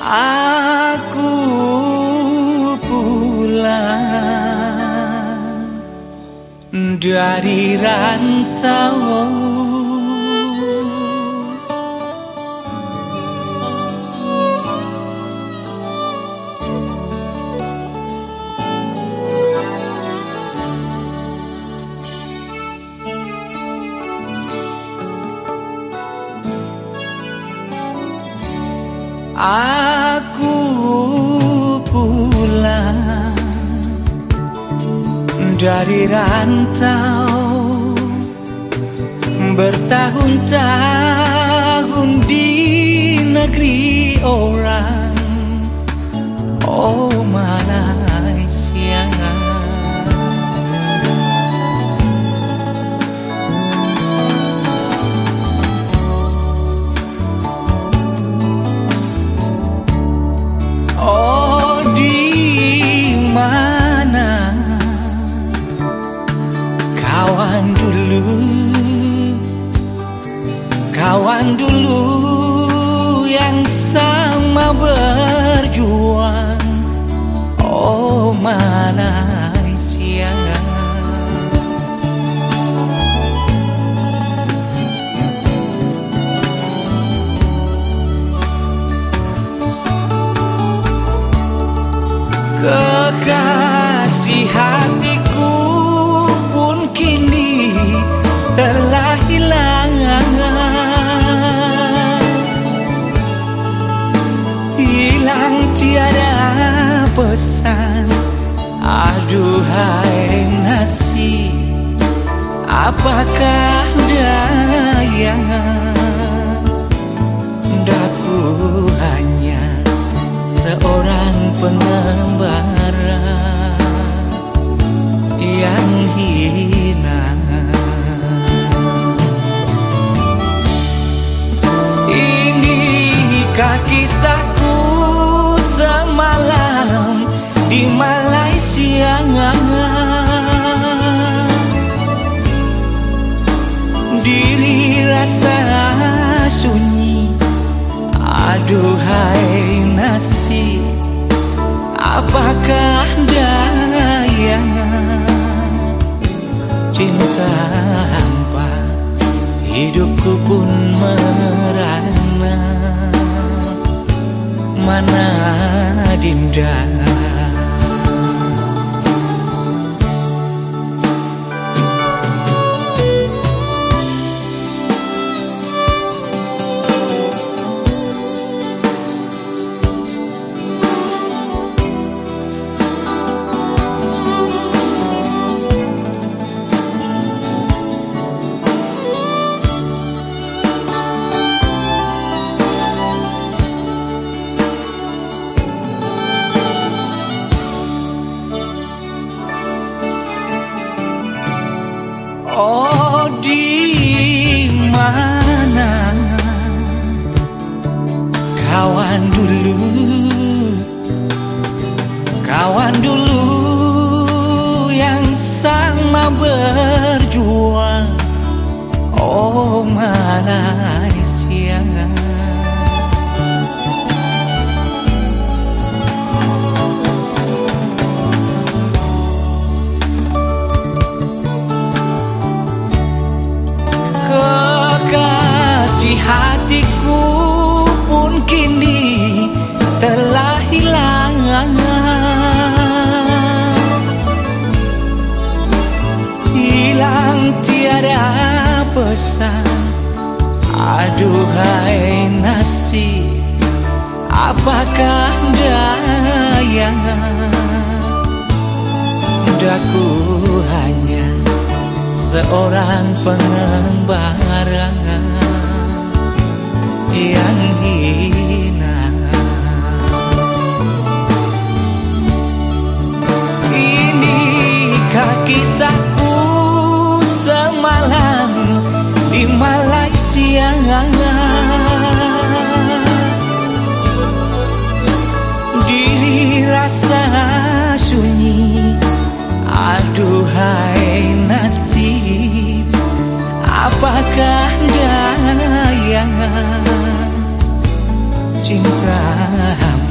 Aku pulang dari rantau Aku pulang dari rantau Bertahun-tahun di negeri orang. Oh Malaysia Dulu yang sama berjuang. Oh Malaysia Kekasih hatiku Aduhai nasib Apakah daya Daku hanya seorang pengembara Yang hina? Inikah kisahku semalam di Malaysia Diri rasa sunyi. Aduhai nasib Apakah daya? Cinta hampa Hidupku pun merana. Mana dinda mana? Kawan dulu. Kawan dulu yang sama berjuang. Oh Malaysia hatiku pun kini telah hilang. Hilang tiada pesan. Aduhai nasib Apakah daya? Daku hanya seorang pengembara yang hina. Inikah kisahku semalam di Malaysia? Diri rasa sunyi Aduhai nasib Apakah daya cinta